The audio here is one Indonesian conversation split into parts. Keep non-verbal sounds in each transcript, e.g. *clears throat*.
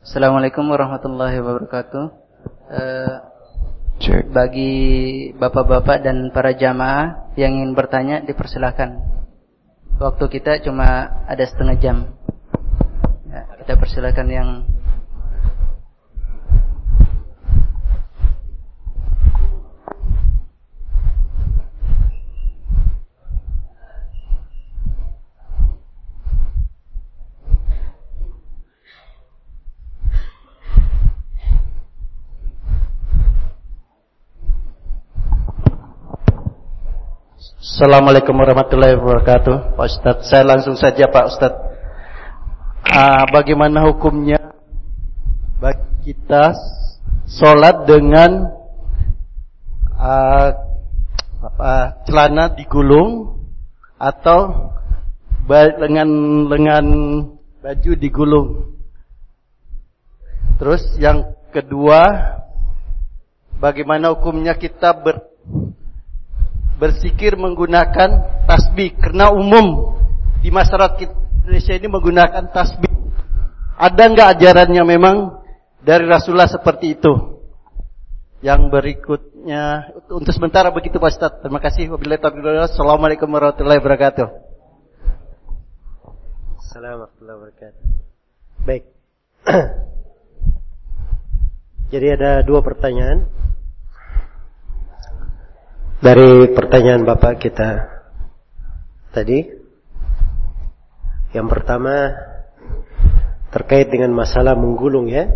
Assalamualaikum warahmatullahi wabarakatuh. Uh, bagi bapak-bapak dan para jamaah yang ingin bertanya dipersilahkan. Waktu kita cuma ada setengah jam. Ya, kita persilahkan yang Assalamualaikum warahmatullahi wabarakatuh. Pak Ustadz Saya langsung saja Pak Ustadz. Uh, Bagaimana hukumnya Bagi kita Sholat dengan uh, apa, Celana digulung Atau Dengan lengan Baju digulung? Terus yang kedua Bagaimana hukumnya kita ber bersikir menggunakan tasbih karena umum di masyarakat Indonesia ini menggunakan tasbih. Ada enggak ajarannya memang dari Rasulullah seperti itu? Yang berikutnya untuk sementara begitu Pak Ustaz. Terima kasih. Assalamualaikum warahmatullahi wabarakatuh. Assalamualaikum warahmatullahi wabarakatuh. Baik. *clears throat* Jadi ada dua pertanyaan dari pertanyaan Bapak kita tadi. Yang pertama terkait dengan masalah menggulung ya.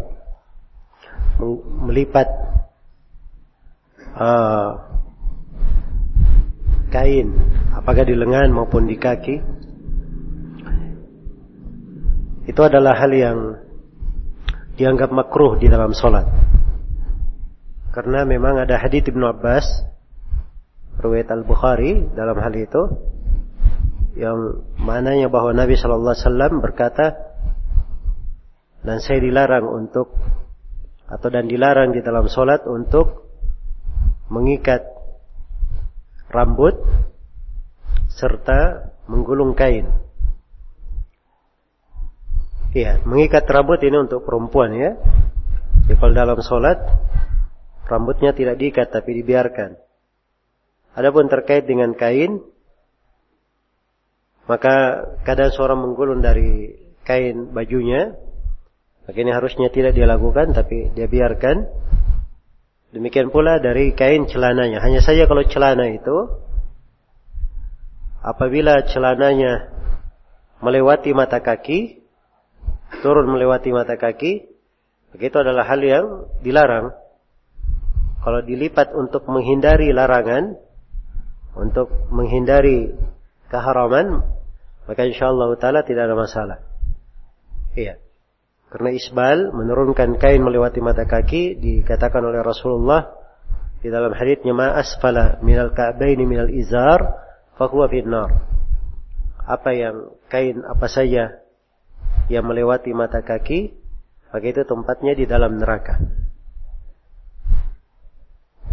Melipat uh, kain apakah di lengan maupun di kaki. Itu adalah hal yang dianggap makruh di dalam solat. Karena memang ada hadits Ibnu Abbas riwayat Al-Bukhari dalam hal itu yang mananya bahwa Nabi Shallallahu Alaihi Wasallam berkata dan saya dilarang untuk atau dan dilarang di dalam solat untuk mengikat rambut serta menggulung kain. Iya, mengikat rambut ini untuk perempuan ya. Jadi dalam solat rambutnya tidak diikat tapi dibiarkan. Adapun terkait dengan kain, maka kadang seorang menggulung dari kain bajunya, maka ini harusnya tidak dia lakukan, tapi dia biarkan. Demikian pula dari kain celananya. Hanya saja kalau celana itu, apabila celananya melewati mata kaki, turun melewati mata kaki, begitu adalah hal yang dilarang. Kalau dilipat untuk menghindari larangan, untuk menghindari keharaman, maka insyaallah taala tidak ada masalah. Iya. Karena isbal menurunkan kain melewati mata kaki dikatakan oleh Rasulullah di dalam hadisnya ma asfala minal ka'baini minal izar fahuwa finnar. Apa yang kain apa saja yang melewati mata kaki maka itu tempatnya di dalam neraka.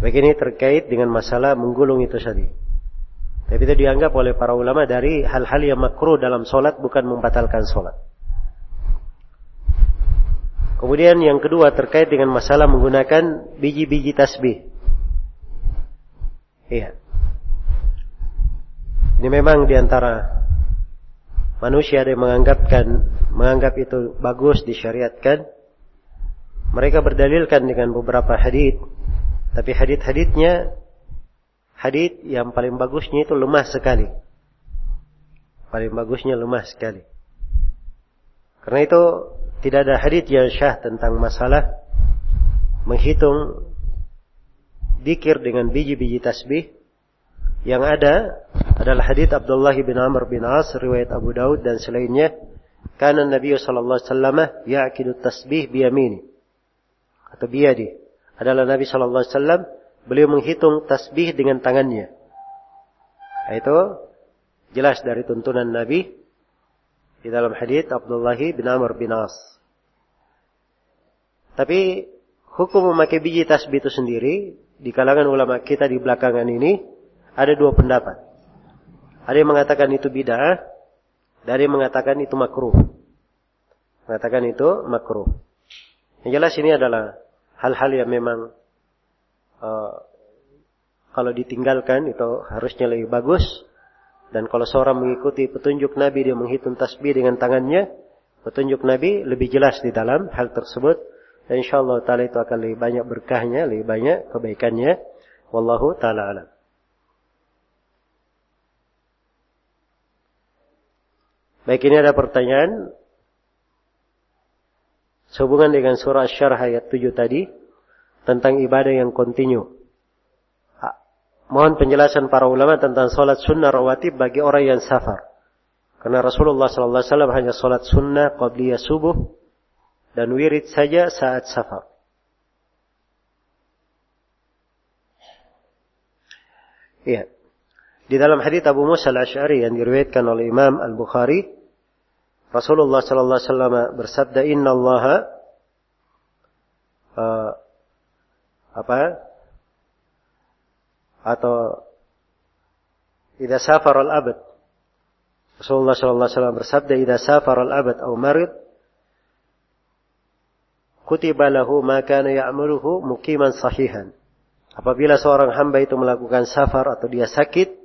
Begini terkait dengan masalah menggulung itu tadi. Tapi itu dianggap oleh para ulama dari hal-hal yang makruh dalam solat bukan membatalkan solat. Kemudian yang kedua terkait dengan masalah menggunakan biji-biji tasbih. Iya. Ini memang di antara manusia yang menganggapkan menganggap itu bagus disyariatkan. Mereka berdalilkan dengan beberapa hadis, tapi hadis-hadisnya hadith yang paling bagusnya itu lemah sekali. Paling bagusnya lemah sekali. Karena itu tidak ada hadith yang syah tentang masalah menghitung dikir dengan biji-biji tasbih. Yang ada adalah hadith Abdullah bin Amr bin As riwayat Abu Daud dan selainnya. Karena Nabi sallallahu alaihi wasallam ya'kidu tasbih biyamini atau biyadi. Adalah Nabi sallallahu alaihi wasallam beliau menghitung tasbih dengan tangannya. Itu jelas dari tuntunan Nabi di dalam hadis Abdullah bin Amr bin As. Tapi hukum memakai biji tasbih itu sendiri di kalangan ulama kita di belakangan ini ada dua pendapat. Ada yang mengatakan itu bid'ah, ada yang mengatakan itu makruh. Mengatakan itu makruh. Yang jelas ini adalah hal-hal yang memang uh, kalau ditinggalkan itu harusnya lebih bagus. Dan kalau seorang mengikuti petunjuk Nabi dia menghitung tasbih dengan tangannya, petunjuk Nabi lebih jelas di dalam hal tersebut. Dan insyaAllah ta'ala itu akan lebih banyak berkahnya, lebih banyak kebaikannya. Wallahu ta'ala alam. Baik ini ada pertanyaan sehubungan dengan surah Syarh ayat 7 tadi tentang ibadah yang kontinu. Mohon penjelasan para ulama tentang solat sunnah rawatib bagi orang yang safar. Karena Rasulullah sallallahu alaihi wasallam hanya solat sunnah qabliyah subuh dan wirid saja saat safar. Iya. Di dalam hadis Abu Musa al-Ash'ari yang diriwayatkan oleh Imam Al-Bukhari, Rasulullah sallallahu alaihi wasallam bersabda, "Inna Allah uh, apa? atau idza safar al-abad. Rasulullah sallallahu alaihi wasallam bersabda idza safar al-abad atau marid kutiba lahu ma kana ya'maluhu muqiman sahihan. Apabila seorang hamba itu melakukan safar atau dia sakit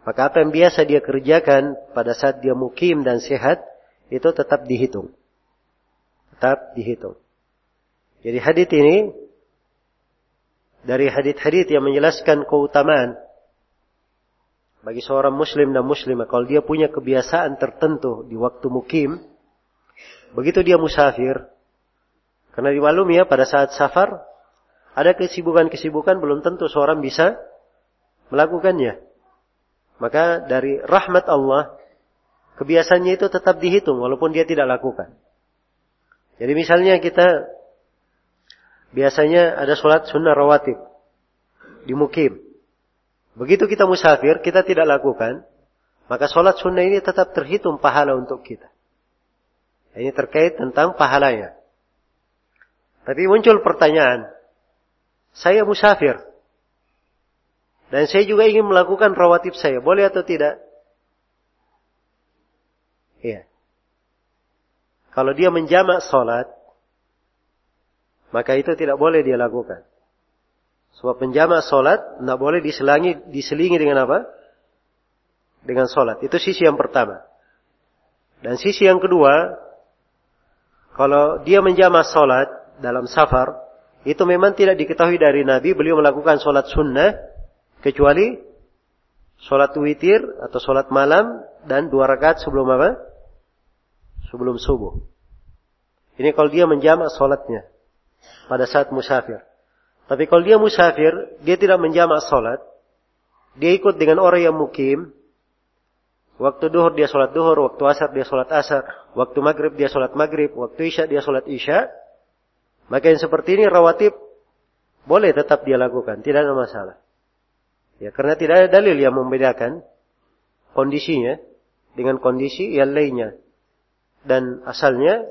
maka apa yang biasa dia kerjakan pada saat dia mukim dan sehat itu tetap dihitung. Tetap dihitung. Jadi hadis ini dari hadit-hadit yang menjelaskan keutamaan bagi seorang muslim dan muslimah. Kalau dia punya kebiasaan tertentu di waktu mukim begitu dia musafir karena dimaklumi ya pada saat safar ada kesibukan-kesibukan belum tentu seorang bisa melakukannya. Maka dari rahmat Allah kebiasaannya itu tetap dihitung walaupun dia tidak lakukan. Jadi misalnya kita biasanya ada sholat sunnah rawatib di mukim. Begitu kita musafir, kita tidak lakukan, maka sholat sunnah ini tetap terhitung pahala untuk kita. Ini terkait tentang pahalanya. Tapi muncul pertanyaan, saya musafir, dan saya juga ingin melakukan rawatib saya, boleh atau tidak? Iya. Kalau dia menjamak sholat, maka itu tidak boleh dia lakukan. Sebab penjama solat tidak boleh diselingi, diselingi dengan apa? Dengan solat. Itu sisi yang pertama. Dan sisi yang kedua, kalau dia menjama solat dalam safar, itu memang tidak diketahui dari Nabi beliau melakukan solat sunnah kecuali solat witir atau solat malam dan dua rakaat sebelum apa? Sebelum subuh. Ini kalau dia menjamak solatnya pada saat musafir. Tapi kalau dia musafir, dia tidak menjamak salat, dia ikut dengan orang yang mukim, waktu duhur dia sholat duhur, waktu asar dia sholat asar, waktu maghrib dia sholat maghrib, waktu isya dia sholat isya, maka yang seperti ini rawatib boleh tetap dia lakukan, tidak ada masalah. Ya, karena tidak ada dalil yang membedakan kondisinya dengan kondisi yang lainnya. Dan asalnya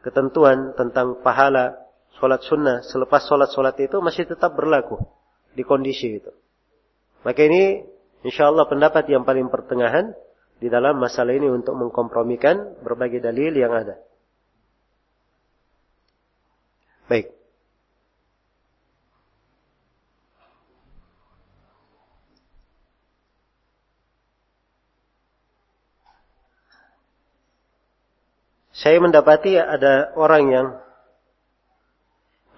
ketentuan tentang pahala sholat sunnah selepas sholat-sholat itu masih tetap berlaku di kondisi itu. Maka ini insya Allah pendapat yang paling pertengahan di dalam masalah ini untuk mengkompromikan berbagai dalil yang ada. Baik. Saya mendapati ada orang yang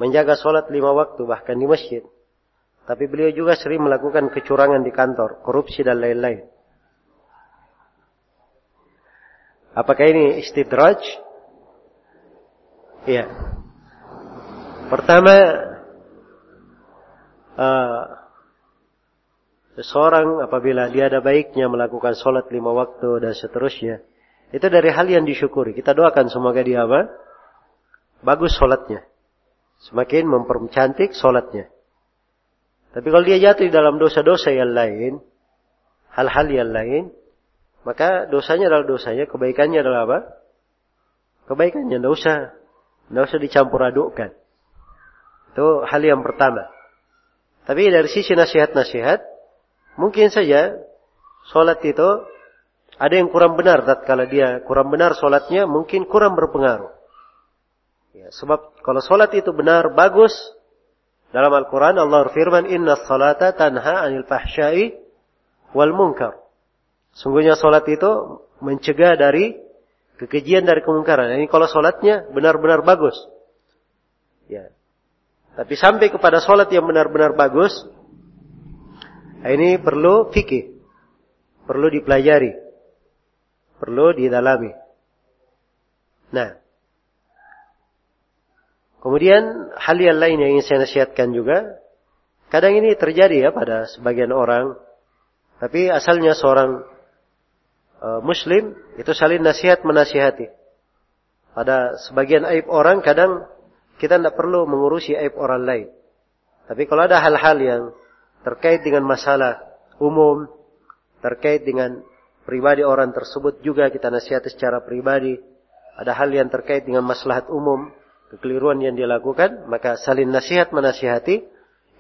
menjaga sholat lima waktu bahkan di masjid. Tapi beliau juga sering melakukan kecurangan di kantor, korupsi dan lain-lain. Apakah ini istidraj? Iya. Pertama, uh, seseorang apabila dia ada baiknya melakukan sholat lima waktu dan seterusnya, itu dari hal yang disyukuri. Kita doakan semoga dia apa? Bagus sholatnya. Semakin mempercantik solatnya. Tapi kalau dia jatuh di dalam dosa-dosa yang lain, hal-hal yang lain, maka dosanya adalah dosanya, kebaikannya adalah apa? Kebaikannya, tidak usah, tidak usah dicampur adukkan. Itu hal yang pertama. Tapi dari sisi nasihat-nasihat, mungkin saja solat itu ada yang kurang benar. kalau dia kurang benar solatnya, mungkin kurang berpengaruh. Ya, sebab kalau solat itu benar, bagus, dalam Al-Quran Allah firman, Inna salata tanha anil fahsyai wal munkar. Sungguhnya solat itu mencegah dari kekejian dari kemungkaran. Ini kalau solatnya benar-benar bagus. Ya. Tapi sampai kepada solat yang benar-benar bagus, ini perlu fikih. Perlu dipelajari. Perlu didalami. Nah. Kemudian hal yang lain yang ingin saya nasihatkan juga. Kadang ini terjadi ya pada sebagian orang. Tapi asalnya seorang uh, muslim itu saling nasihat menasihati. Pada sebagian aib orang kadang kita tidak perlu mengurusi aib orang lain. Tapi kalau ada hal-hal yang terkait dengan masalah umum, terkait dengan pribadi orang tersebut juga kita nasihati secara pribadi. Ada hal yang terkait dengan maslahat umum, kekeliruan yang dia lakukan, maka salin nasihat menasihati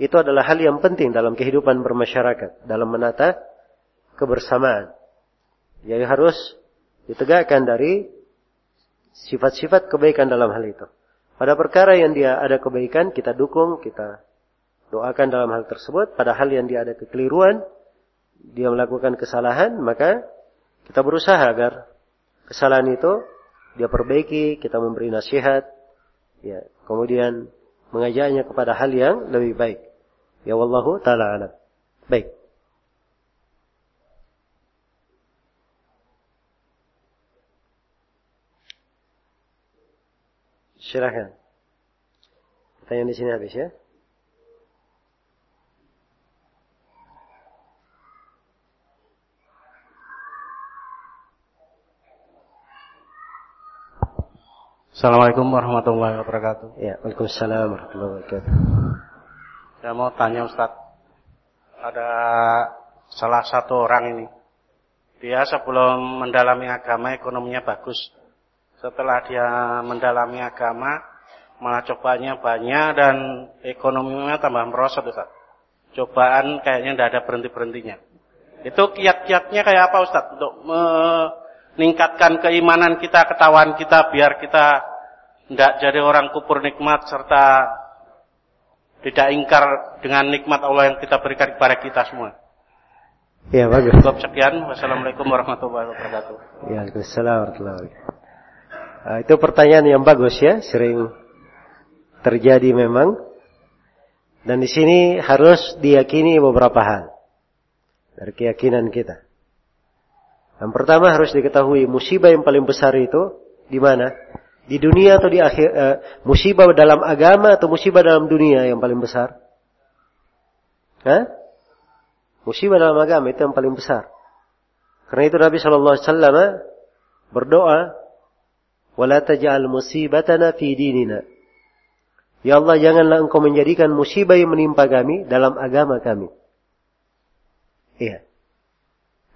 itu adalah hal yang penting dalam kehidupan bermasyarakat, dalam menata kebersamaan. Yang harus ditegakkan dari sifat-sifat kebaikan dalam hal itu. Pada perkara yang dia ada kebaikan, kita dukung, kita doakan dalam hal tersebut. Pada hal yang dia ada kekeliruan, dia melakukan kesalahan, maka kita berusaha agar kesalahan itu dia perbaiki, kita memberi nasihat, ya, kemudian mengajaknya kepada hal yang lebih baik. Ya wallahu taala alam. Baik. Silahkan. Pertanyaan di sini habis ya. Assalamualaikum warahmatullahi wabarakatuh. Ya, Waalaikumsalam warahmatullahi wabarakatuh. Saya mau tanya Ustaz, ada salah satu orang ini, dia sebelum mendalami agama ekonominya bagus. Setelah dia mendalami agama, malah cobanya banyak dan ekonominya tambah merosot Ustaz. Cobaan kayaknya tidak ada berhenti-berhentinya. Itu kiat-kiatnya kayak apa Ustaz? Untuk meningkatkan keimanan kita, ketahuan kita, biar kita tidak jadi orang kupur nikmat serta tidak ingkar dengan nikmat Allah yang kita berikan kepada kita semua. Ya bagus. Cukup sekian. Wassalamualaikum warahmatullahi wabarakatuh. Ya, Waalaikumsalam warahmatullahi wabarakatuh. Nah, itu pertanyaan yang bagus ya, sering terjadi memang. Dan di sini harus diyakini beberapa hal dari keyakinan kita. Yang pertama harus diketahui musibah yang paling besar itu di mana? Di dunia atau di akhir uh, musibah dalam agama atau musibah dalam dunia yang paling besar? Hah? Musibah dalam agama itu yang paling besar. Karena itu Nabi Shallallahu Alaihi Wasallam berdoa, "Wala taj'al musibatana fi dinina." Ya Allah, janganlah engkau menjadikan musibah yang menimpa kami dalam agama kami. Iya.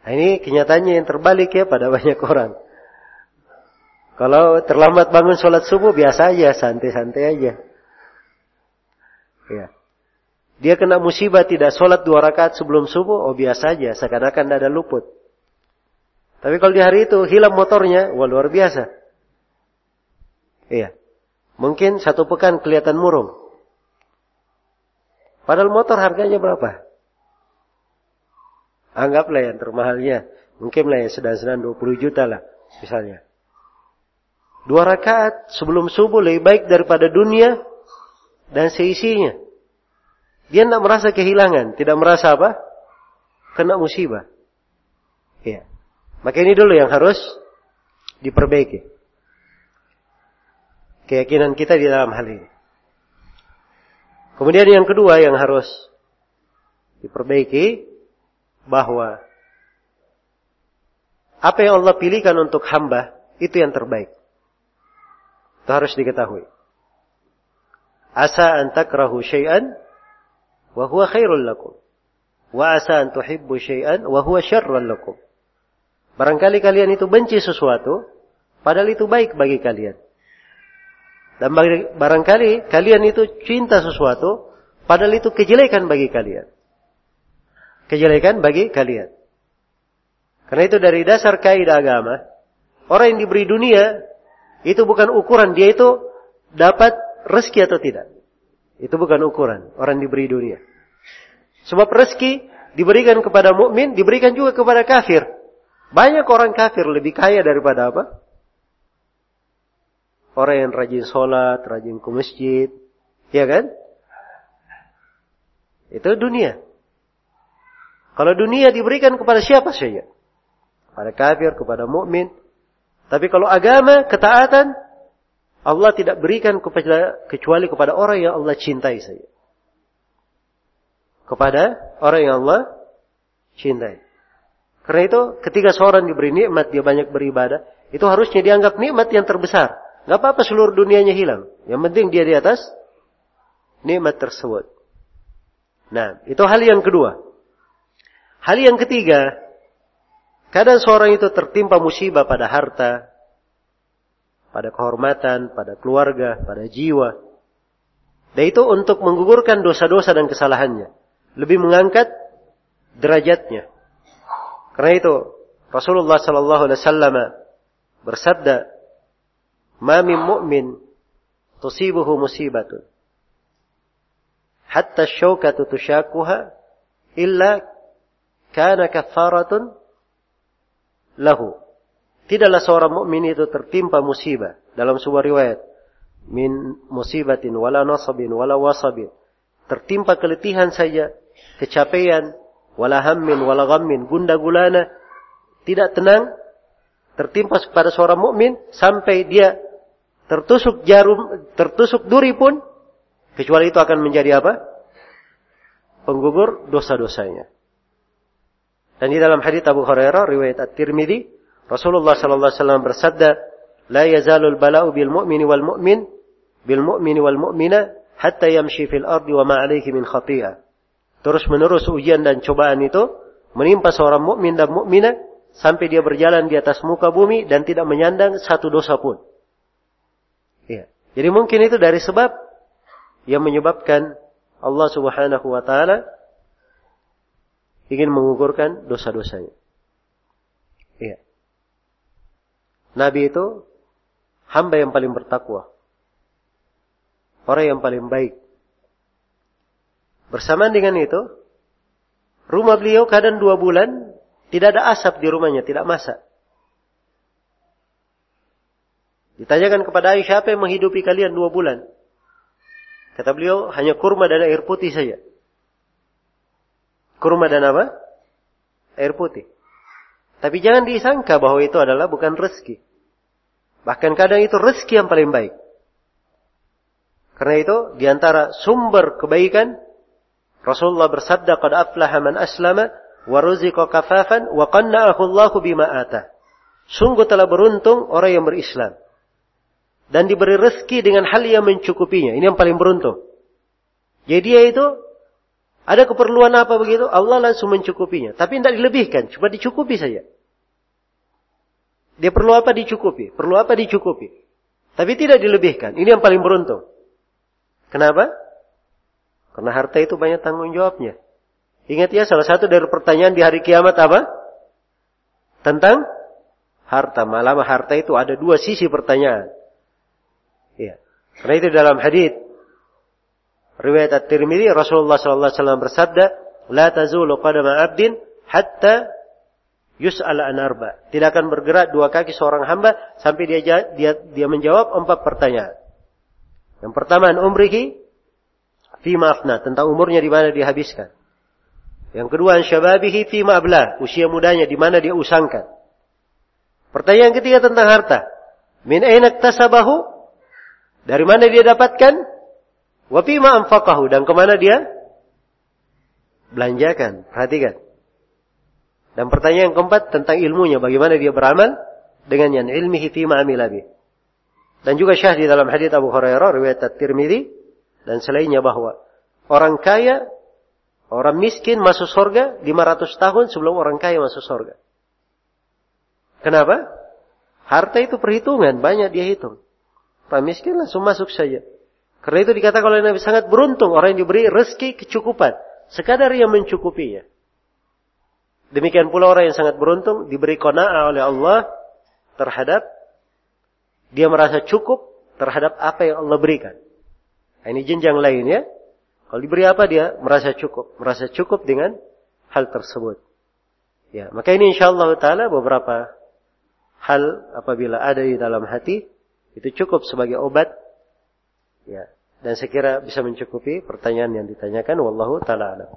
Nah, ini kenyataannya yang terbalik ya pada *laughs* banyak orang. Kalau terlambat bangun sholat subuh biasa aja, santai-santai aja. Ya. Dia kena musibah tidak sholat dua rakaat sebelum subuh, oh biasa aja, seakan-akan tidak ada luput. Tapi kalau di hari itu hilang motornya, wah luar biasa. Iya. Mungkin satu pekan kelihatan murung. Padahal motor harganya berapa? Anggaplah yang termahalnya. Mungkin lah yang sedang-sedang 20 juta lah. Misalnya. Dua rakaat sebelum subuh lebih baik daripada dunia dan seisinya. Dia tidak merasa kehilangan. Tidak merasa apa? Kena musibah. Ya. Maka ini dulu yang harus diperbaiki. Keyakinan kita di dalam hal ini. Kemudian yang kedua yang harus diperbaiki bahwa apa yang Allah pilihkan untuk hamba itu yang terbaik. Itu harus diketahui. Asa an takrahu syai'an wa huwa khairul lakum. Wa asa an tuhibbu syai'an wa huwa syarrul lakum. Barangkali kalian itu benci sesuatu, padahal itu baik bagi kalian. Dan barangkali kalian itu cinta sesuatu, padahal itu kejelekan bagi kalian kejelekan bagi kalian. Karena itu dari dasar kaidah agama, orang yang diberi dunia itu bukan ukuran dia itu dapat rezeki atau tidak. Itu bukan ukuran orang diberi dunia. Sebab rezeki diberikan kepada mukmin, diberikan juga kepada kafir. Banyak orang kafir lebih kaya daripada apa? Orang yang rajin sholat, rajin ke masjid, ya kan? Itu dunia. Kalau dunia diberikan kepada siapa saja? Kepada kafir, kepada mukmin. Tapi kalau agama, ketaatan, Allah tidak berikan kepada, kecuali kepada orang yang Allah cintai saja. Kepada orang yang Allah cintai. Karena itu ketika seorang diberi nikmat dia banyak beribadah, itu harusnya dianggap nikmat yang terbesar. Gak apa-apa seluruh dunianya hilang. Yang penting dia di atas nikmat tersebut. Nah, itu hal yang kedua. Hal yang ketiga, kadang seorang itu tertimpa musibah pada harta, pada kehormatan, pada keluarga, pada jiwa. Dan itu untuk menggugurkan dosa-dosa dan kesalahannya. Lebih mengangkat derajatnya. Karena itu Rasulullah sallallahu alaihi wasallam bersabda, "Ma min mu'min tusibuhu musibatun hatta syaukatu tushakuha illa kana kafaratun lahu." Tidaklah seorang mukmin itu tertimpa musibah dalam sebuah riwayat min musibatin wala nasabin wala wasabin tertimpa keletihan saja kecapean wala hammin wala ghammin, gunda gulana, tidak tenang, tertimpa kepada seorang mukmin sampai dia tertusuk jarum, tertusuk duri pun, kecuali itu akan menjadi apa? Penggugur dosa-dosanya. Dan di dalam hadits Abu Hurairah riwayat At-Tirmidzi, Rasulullah sallallahu alaihi wasallam bersabda, "La yazalul bala'u bil mu'mini wal mu'min bil mu'mini wal mu'mina hatta yamshi fil ardi wa ma 'alaihi min khati'ah." terus-menerus ujian dan cobaan itu menimpa seorang mukmin dan mukminah sampai dia berjalan di atas muka bumi dan tidak menyandang satu dosa pun. Ya. Jadi mungkin itu dari sebab yang menyebabkan Allah Subhanahu wa taala ingin mengugurkan dosa-dosanya. Iya. Nabi itu hamba yang paling bertakwa. Orang yang paling baik. Bersamaan dengan itu, rumah beliau kadang dua bulan tidak ada asap di rumahnya, tidak masak. Ditanyakan kepada Aisyah apa yang menghidupi kalian dua bulan? Kata beliau hanya kurma dan air putih saja. Kurma dan apa? Air putih. Tapi jangan disangka bahwa itu adalah bukan rezeki. Bahkan kadang itu rezeki yang paling baik. Karena itu di antara sumber kebaikan Rasulullah bersabda, "Qad aflaha man aslama wa ruziqa kafafan wa qanna'ahu Allahu bima atah." Sungguh telah beruntung orang yang berislam dan diberi rezeki dengan hal yang mencukupinya. Ini yang paling beruntung. Jadi dia itu ada keperluan apa begitu, Allah langsung mencukupinya. Tapi tidak dilebihkan, cuma dicukupi saja. Dia perlu apa dicukupi, perlu apa dicukupi. Tapi tidak dilebihkan. Ini yang paling beruntung. Kenapa? Karena harta itu banyak tanggung jawabnya. Ingat ya salah satu dari pertanyaan di hari kiamat apa? Tentang harta. Malam harta itu ada dua sisi pertanyaan. Ya. Karena itu dalam hadis riwayat At-Tirmidzi Rasulullah sallallahu alaihi wasallam bersabda, "La tazulu qadama 'abdin hatta yus'al an arba." Tidak akan bergerak dua kaki seorang hamba sampai dia dia dia menjawab empat pertanyaan. Yang pertama, an umrihi fima afna, tentang umurnya di mana dia habiskan. Yang kedua, syababihi fima abla, usia mudanya di mana dia usangkan. Pertanyaan ketiga tentang harta. Min ainak tasabahu? Dari mana dia dapatkan? Wa fima anfaqahu dan ke mana dia belanjakan. Perhatikan. Dan pertanyaan yang keempat tentang ilmunya, bagaimana dia beramal dengan yang ilmihi fima amilabi. Dan juga syah di dalam hadis Abu Hurairah riwayat At-Tirmidzi dan selainnya bahwa orang kaya, orang miskin masuk surga 500 tahun sebelum orang kaya masuk surga. Kenapa? Harta itu perhitungan, banyak dia hitung. Orang miskin langsung masuk saja. Karena itu dikatakan oleh Nabi sangat beruntung orang yang diberi rezeki kecukupan. Sekadar yang mencukupinya. Demikian pula orang yang sangat beruntung diberi kona'ah oleh Allah terhadap dia merasa cukup terhadap apa yang Allah berikan. Nah, ini jenjang lain ya. Kalau diberi apa dia merasa cukup, merasa cukup dengan hal tersebut. Ya, maka ini insyaallah taala beberapa hal apabila ada di dalam hati itu cukup sebagai obat. Ya, dan saya kira bisa mencukupi pertanyaan yang ditanyakan wallahu taala alam.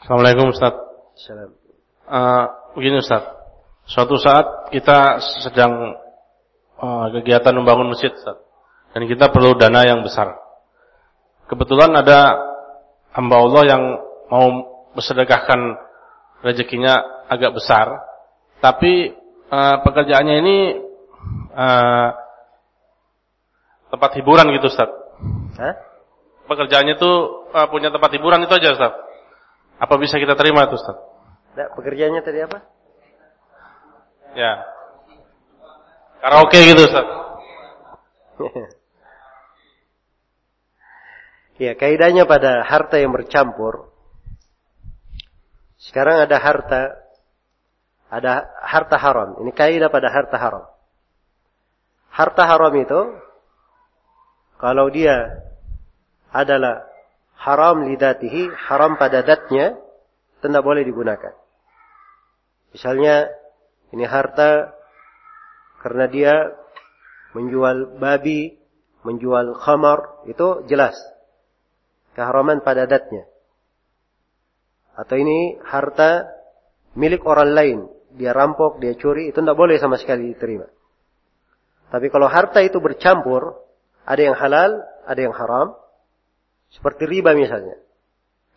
Assalamualaikum Ustaz. Assalamualaikum. Uh, begini Ustaz. Suatu saat kita sedang uh, kegiatan membangun masjid Ustaz. Dan kita perlu dana yang besar. Kebetulan ada hamba Allah yang mau bersedekahkan rezekinya agak besar, tapi uh, pekerjaannya ini uh, tempat hiburan gitu, Ustaz. Hah? Pekerjaannya itu uh, punya tempat hiburan itu aja, Ustaz. Apa bisa kita terima itu, Ustaz? Nah, pekerjaannya tadi apa? Ya. Karaoke gitu, Ustaz. *laughs* Ya, kaidahnya pada harta yang bercampur. Sekarang ada harta ada harta haram. Ini kaidah pada harta haram. Harta haram itu kalau dia adalah haram lidatihi, haram pada datnya, tidak boleh digunakan. Misalnya ini harta karena dia menjual babi, menjual khamar, itu jelas keharaman pada datnya. Atau ini harta milik orang lain, dia rampok, dia curi, itu tidak boleh sama sekali diterima. Tapi kalau harta itu bercampur, ada yang halal, ada yang haram, seperti riba misalnya.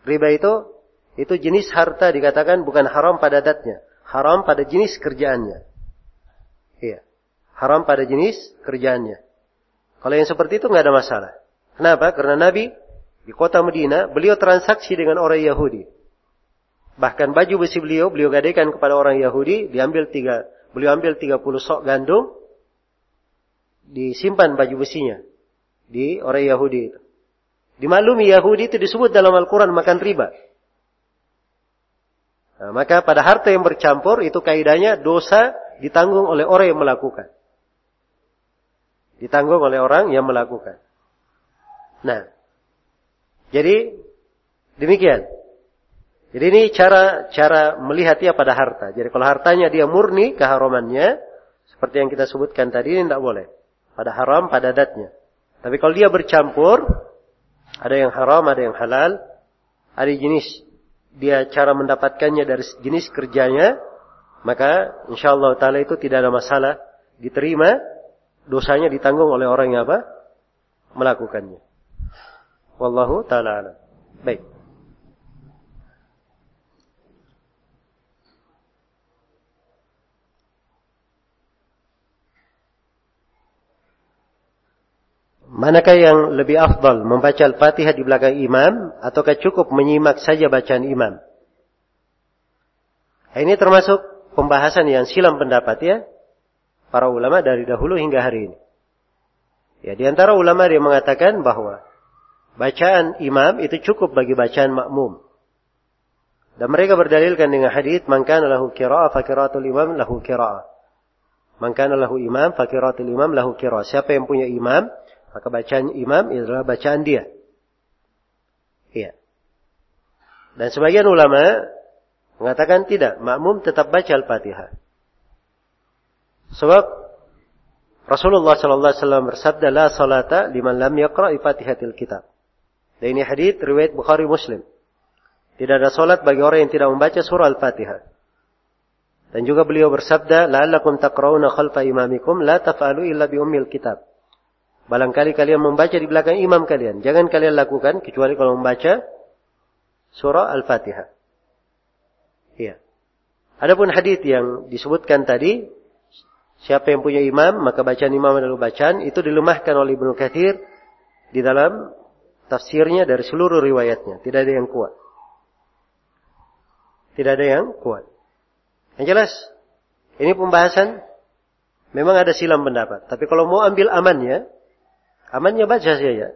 Riba itu itu jenis harta dikatakan bukan haram pada datnya, haram pada jenis kerjaannya. Iya. Haram pada jenis kerjaannya. Kalau yang seperti itu nggak ada masalah. Kenapa? Karena Nabi di kota Medina, beliau transaksi dengan orang Yahudi. Bahkan baju besi beliau, beliau gadaikan kepada orang Yahudi, diambil tiga, beliau ambil 30 sok gandum, disimpan baju besinya di orang Yahudi itu. Dimaklumi Yahudi itu disebut dalam Al-Quran makan riba. Nah, maka pada harta yang bercampur itu kaidahnya dosa ditanggung oleh orang yang melakukan. Ditanggung oleh orang yang melakukan. Nah, jadi demikian. Jadi ini cara cara melihat dia pada harta. Jadi kalau hartanya dia murni keharamannya, seperti yang kita sebutkan tadi ini tidak boleh. Pada haram, pada datnya. Tapi kalau dia bercampur, ada yang haram, ada yang halal, ada jenis dia cara mendapatkannya dari jenis kerjanya, maka insya Allah taala itu tidak ada masalah diterima, dosanya ditanggung oleh orang yang apa? melakukannya. Wallahu taala. Baik. Manakah yang lebih afdal membaca Al-Fatihah di belakang imam ataukah cukup menyimak saja bacaan imam? Ini termasuk pembahasan yang silam pendapat ya para ulama dari dahulu hingga hari ini. Ya di antara ulama yang mengatakan bahwa bacaan imam itu cukup bagi bacaan makmum. Dan mereka berdalilkan dengan hadis man kana lahu qira'ah fa imam lahu qira'ah. Man kana lahu imam fa qira'atul imam lahu qira'ah. Siapa yang punya imam, maka bacaan imam adalah bacaan dia. Iya. Dan sebagian ulama mengatakan tidak, makmum tetap baca Al-Fatihah. Sebab Rasulullah sallallahu alaihi wasallam bersabda la salata liman lam yaqra Fatihatil kitab. Dan ini hadis riwayat Bukhari Muslim. Tidak ada salat bagi orang yang tidak membaca surah Al-Fatihah. Dan juga beliau bersabda, "La'allakum taqra'una khalfa imamikum la taf'alu illa bi ummil kitab." Barangkali kalian membaca di belakang imam kalian. Jangan kalian lakukan kecuali kalau membaca surah Al-Fatihah. Iya. Adapun hadis yang disebutkan tadi, siapa yang punya imam, maka bacaan imam adalah bacaan, itu dilemahkan oleh Ibnu Katsir di dalam tafsirnya dari seluruh riwayatnya. Tidak ada yang kuat. Tidak ada yang kuat. Yang jelas, ini pembahasan memang ada silam pendapat. Tapi kalau mau ambil amannya, amannya baca saja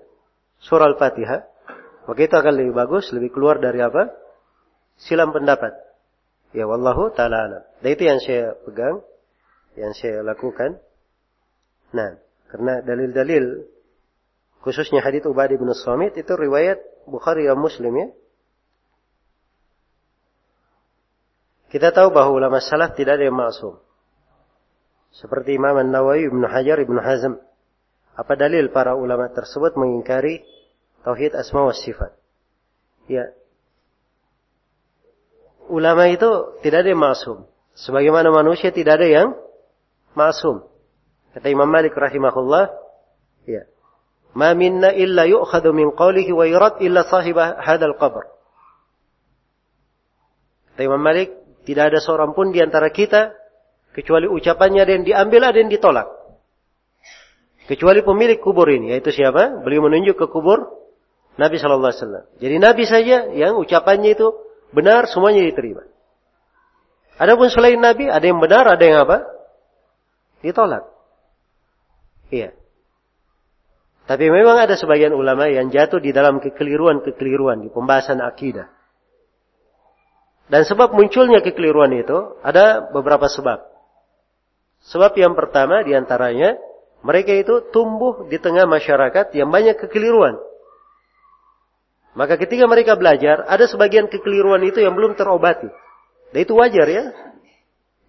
surah Al-Fatihah. Maka itu akan lebih bagus, lebih keluar dari apa? Silam pendapat. Ya wallahu ta'ala alam. Dan itu yang saya pegang, yang saya lakukan. Nah, Karena dalil-dalil khususnya hadits Ubad bin Samit itu riwayat Bukhari dan Muslim ya. Kita tahu bahwa ulama salaf tidak ada yang maksum. Seperti Imam An-Nawawi, Ibn Hajar, Ibn Hazm. Apa dalil para ulama tersebut mengingkari tauhid asma wa sifat? Ya. Ulama itu tidak ada yang maksum. Sebagaimana manusia tidak ada yang maksum. Kata Imam Malik rahimahullah, ya. Ma minna illa yu'khadhu min qawlihi wa yurad illa sahibah hadal qabr. Kata Imam Malik, tidak ada seorang pun di antara kita kecuali ucapannya ada yang diambil ada yang ditolak. Kecuali pemilik kubur ini, yaitu siapa? Beliau menunjuk ke kubur Nabi Shallallahu Alaihi Wasallam. Jadi Nabi saja yang ucapannya itu benar semuanya diterima. Adapun selain Nabi ada yang benar, ada yang apa? Ditolak. Iya. Tapi memang ada sebagian ulama yang jatuh di dalam kekeliruan-kekeliruan di pembahasan akidah. Dan sebab munculnya kekeliruan itu ada beberapa sebab. Sebab yang pertama di antaranya mereka itu tumbuh di tengah masyarakat yang banyak kekeliruan. Maka ketika mereka belajar, ada sebagian kekeliruan itu yang belum terobati. Dan itu wajar ya.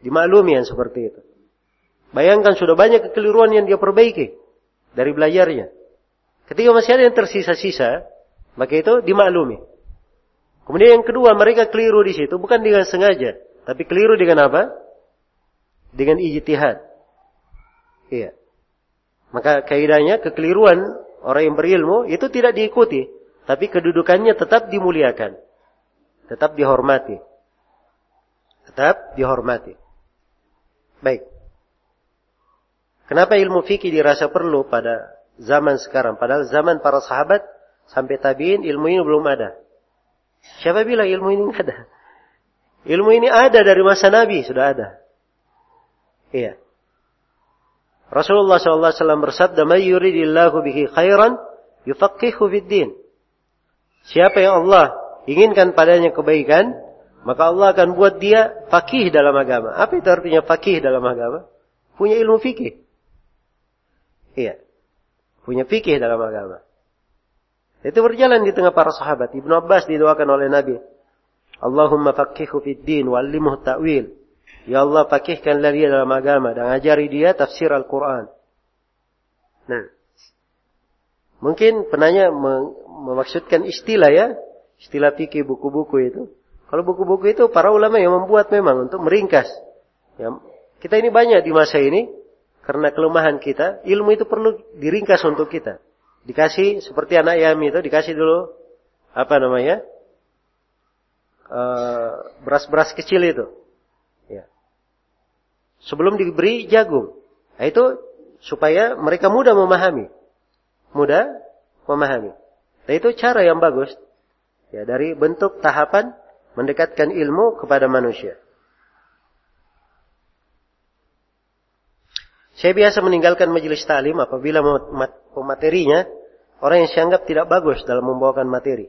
Dimaklumi yang seperti itu. Bayangkan sudah banyak kekeliruan yang dia perbaiki dari belajarnya. Ketika masih ada yang tersisa-sisa, maka itu dimaklumi. Kemudian yang kedua, mereka keliru di situ bukan dengan sengaja, tapi keliru dengan apa? Dengan ijtihad. Iya. Maka kaidahnya kekeliruan orang yang berilmu itu tidak diikuti, tapi kedudukannya tetap dimuliakan. Tetap dihormati. Tetap dihormati. Baik. Kenapa ilmu fikih dirasa perlu pada zaman sekarang? Padahal zaman para sahabat sampai tabiin ilmu ini belum ada. Siapa bilang ilmu ini nggak ada? Ilmu ini ada dari masa Nabi sudah ada. Iya. Rasulullah SAW bersabda, "May yuridillahu bihi khairan yufaqihu fid din." Siapa yang Allah inginkan padanya kebaikan, maka Allah akan buat dia fakih dalam agama. Apa itu artinya fakih dalam agama? Punya ilmu fikih. Iya. Punya fikih dalam agama. Itu berjalan di tengah para sahabat. Ibnu Abbas didoakan oleh Nabi. Allahumma faqihu fid din wa'allimhu ta'wil. Ya Allah fakihkanlah dia dalam agama dan ajari dia tafsir Al-Quran. Nah. Mungkin penanya memaksudkan istilah ya. Istilah fikih buku-buku itu. Kalau buku-buku itu para ulama yang membuat memang untuk meringkas. Ya, kita ini banyak di masa ini karena kelemahan kita, ilmu itu perlu diringkas untuk kita. Dikasih seperti anak Yami itu, dikasih dulu apa namanya? Eh, beras-beras kecil itu. Sebelum diberi jagung. Nah, itu supaya mereka mudah memahami. Mudah memahami. Nah, itu cara yang bagus. Ya, dari bentuk tahapan mendekatkan ilmu kepada manusia. Saya biasa meninggalkan majelis talim apabila materinya orang yang saya anggap tidak bagus dalam membawakan materi.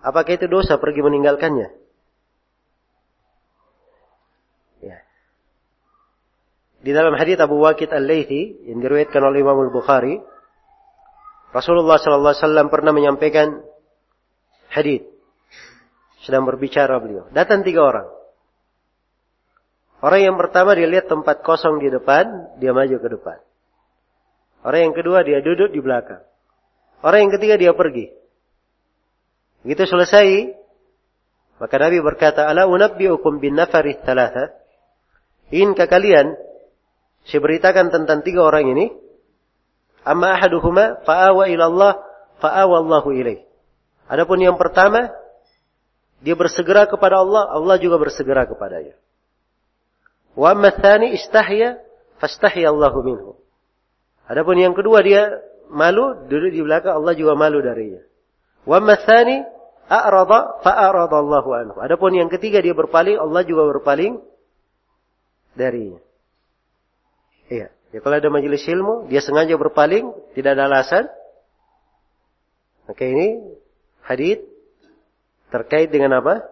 Apakah itu dosa pergi meninggalkannya? Ya. Di dalam hadis Abu Waqid Al-Laythi yang diriwayatkan oleh Imam Al-Bukhari, Rasulullah sallallahu alaihi wasallam pernah menyampaikan hadis sedang berbicara beliau. Datang tiga orang. Orang yang pertama dia lihat tempat kosong di depan, dia maju ke depan. Orang yang kedua dia duduk di belakang. Orang yang ketiga dia pergi. Begitu selesai, maka Nabi berkata, "Ala unabbi'ukum bin nafari thalatha?" Inka kalian saya beritakan tentang tiga orang ini. Amma ahaduhuma fa'awa ila Allah fa'awa Allahu ilaih. Adapun yang pertama, dia bersegera kepada Allah, Allah juga bersegera kepadanya. Wa amma tsani istahya fastahya Allahu minhu. Adapun yang kedua dia malu duduk di belakang Allah juga malu darinya. Wa amma tsani a'rada fa a'rada Allahu anhu. Adapun yang ketiga dia berpaling Allah juga berpaling darinya. Ya, kalau ada majelis ilmu, dia sengaja berpaling, tidak ada alasan. Maka ini hadis terkait dengan apa?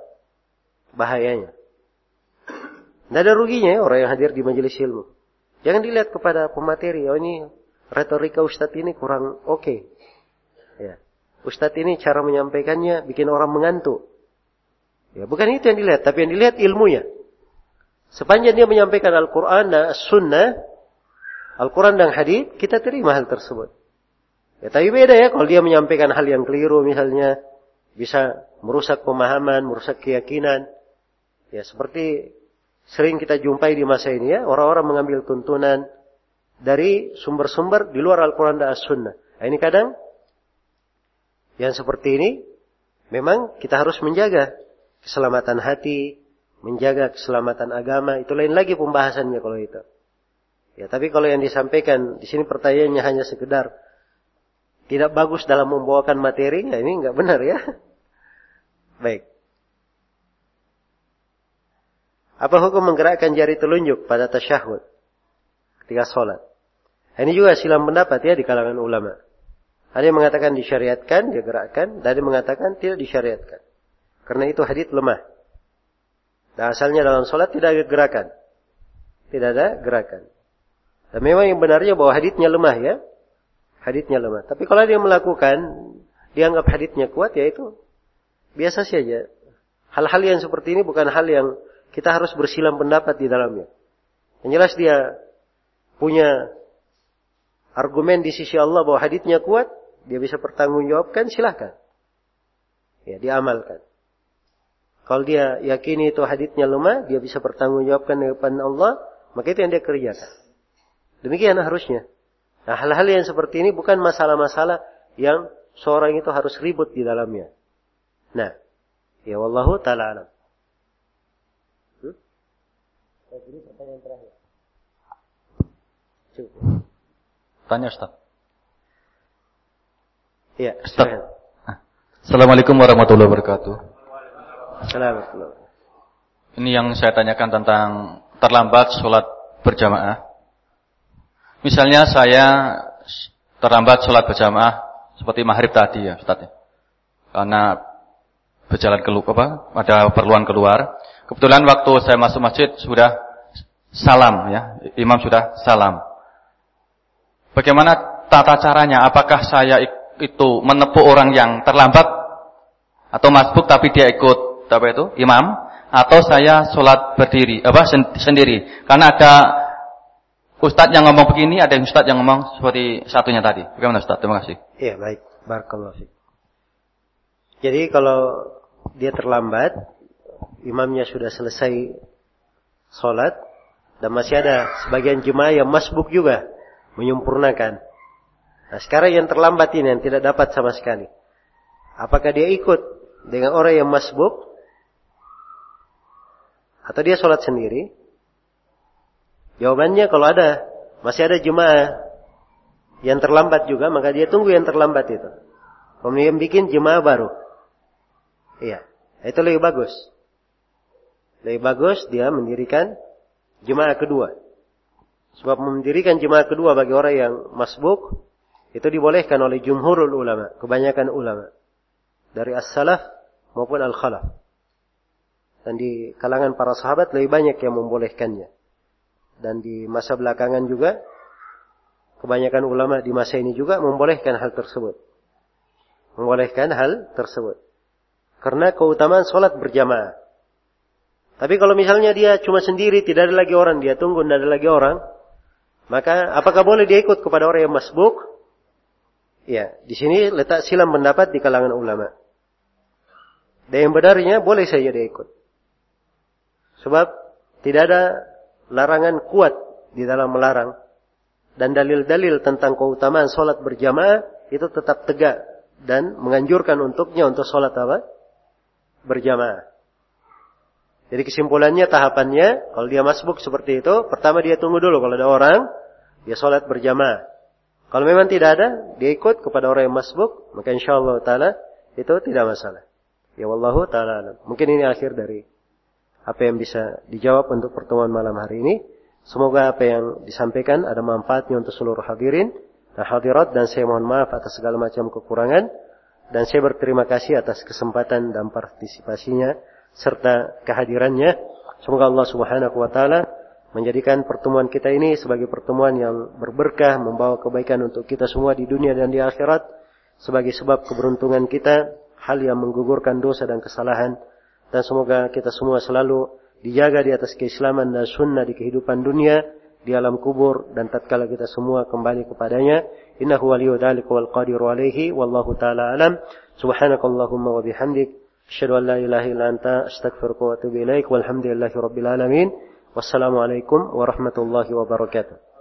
Bahayanya. Tidak ada ruginya ya orang yang hadir di majelis ilmu. Jangan dilihat kepada pemateri, oh ini retorika Ustadz ini kurang oke. Okay. Ya. Ustadz ini cara menyampaikannya bikin orang mengantuk. Ya, bukan itu yang dilihat, tapi yang dilihat ilmunya. Sepanjang dia menyampaikan Al-Quran dan Sunnah, Al-Quran dan Hadis, kita terima hal tersebut. Ya, tapi beda ya kalau dia menyampaikan hal yang keliru misalnya bisa merusak pemahaman, merusak keyakinan. Ya, seperti sering kita jumpai di masa ini ya, orang-orang mengambil tuntunan dari sumber-sumber di luar Al-Quran dan As-Sunnah. Nah, ini kadang yang seperti ini memang kita harus menjaga keselamatan hati, menjaga keselamatan agama, itu lain lagi pembahasannya kalau itu. Ya, tapi kalau yang disampaikan di sini pertanyaannya hanya sekedar tidak bagus dalam membawakan materi, ya ini nggak benar ya. *laughs* Baik. Apa hukum menggerakkan jari telunjuk pada tasyahud ketika sholat? Ini juga silam pendapat ya di kalangan ulama. Ada yang mengatakan disyariatkan, dia gerakkan, dan ada yang mengatakan tidak disyariatkan. Karena itu hadith lemah. Dan asalnya dalam sholat tidak ada gerakan. Tidak ada gerakan. Dan memang yang benarnya bahwa hadithnya lemah ya. Hadithnya lemah. Tapi kalau dia melakukan, dianggap hadithnya kuat ya itu biasa saja. Hal-hal yang seperti ini bukan hal yang kita harus bersilam pendapat di dalamnya. Yang jelas dia punya argumen di sisi Allah bahwa hadithnya kuat, dia bisa pertanggungjawabkan, silahkan. Ya, diamalkan. Kalau dia yakini itu hadithnya lemah, dia bisa pertanggungjawabkan di depan Allah, maka itu yang dia kerjakan. Demikian harusnya. Nah, hal-hal yang seperti ini bukan masalah-masalah yang seorang itu harus ribut di dalamnya. Nah, ya wallahu taala alam. Hmm? Ini pertanyaan terakhir. Cukup. Tanya Ustaz. Iya, Ustaz. Assalamualaikum warahmatullahi wabarakatuh. Assalamualaikum. Ini yang saya tanyakan tentang terlambat sholat berjamaah. Misalnya saya terlambat sholat berjamaah seperti maghrib tadi ya Ustaz. Karena berjalan keluar apa? Ada perluan keluar. Kebetulan waktu saya masuk masjid sudah salam ya, imam sudah salam. Bagaimana tata caranya? Apakah saya itu menepuk orang yang terlambat atau masbuk tapi dia ikut apa itu imam atau saya sholat berdiri apa sendiri karena ada ustadz yang ngomong begini ada yang ustadz yang ngomong seperti satunya tadi bagaimana ustadz terima kasih iya baik barakallahu jadi kalau dia terlambat imamnya sudah selesai sholat dan masih ada sebagian jemaah yang masbuk juga menyempurnakan Nah sekarang yang terlambat ini yang tidak dapat sama sekali. Apakah dia ikut dengan orang yang masbuk? Atau dia sholat sendiri? Jawabannya kalau ada, masih ada jemaah yang terlambat juga, maka dia tunggu yang terlambat itu. Kemudian bikin jemaah baru. Iya, itu lebih bagus. Lebih bagus dia mendirikan jemaah kedua. Sebab mendirikan jemaah kedua bagi orang yang masbuk, itu dibolehkan oleh jumhurul ulama, kebanyakan ulama. Dari as-salaf maupun al-khalaf. Dan di kalangan para sahabat lebih banyak yang membolehkannya. Dan di masa belakangan juga, kebanyakan ulama di masa ini juga membolehkan hal tersebut. Membolehkan hal tersebut. Karena keutamaan sholat berjamaah. Tapi kalau misalnya dia cuma sendiri, tidak ada lagi orang, dia tunggu, tidak ada lagi orang, maka apakah boleh dia ikut kepada orang yang masbuk? Ya, di sini letak silam pendapat di kalangan ulama. Dan yang benarnya boleh saja dia ikut. Sebab tidak ada larangan kuat di dalam melarang. Dan dalil-dalil tentang keutamaan sholat berjamaah itu tetap tegak dan menganjurkan untuknya untuk sholat apa? Berjamaah. Jadi kesimpulannya tahapannya, kalau dia masbuk seperti itu, pertama dia tunggu dulu kalau ada orang, dia sholat berjamaah. Kalau memang tidak ada, dia ikut kepada orang yang masbuk, maka insya Allah Ta'ala itu tidak masalah. Ya Wallahu Ta'ala Mungkin ini akhir dari apa yang bisa dijawab untuk pertemuan malam hari ini. Semoga apa yang disampaikan ada manfaatnya untuk seluruh hadirin dan hadirat dan saya mohon maaf atas segala macam kekurangan dan saya berterima kasih atas kesempatan dan partisipasinya serta kehadirannya. Semoga Allah Subhanahu wa taala menjadikan pertemuan kita ini sebagai pertemuan yang berberkah, membawa kebaikan untuk kita semua di dunia dan di akhirat, sebagai sebab keberuntungan kita, hal yang menggugurkan dosa dan kesalahan, dan semoga kita semua selalu dijaga di atas keislaman dan sunnah di kehidupan dunia, di alam kubur, dan tatkala kita semua kembali kepadanya. Innahu waliyu dzalika wal qadiru alaihi, wallahu ta'ala alam. Subhanakallahumma wa bihamdik. Asyhadu an la ilaha illa anta astaghfiruka wa atubu ilaik. Walhamdulillahi rabbil alamin. Wassalamualaikum warahmatullahi wabarakatuh.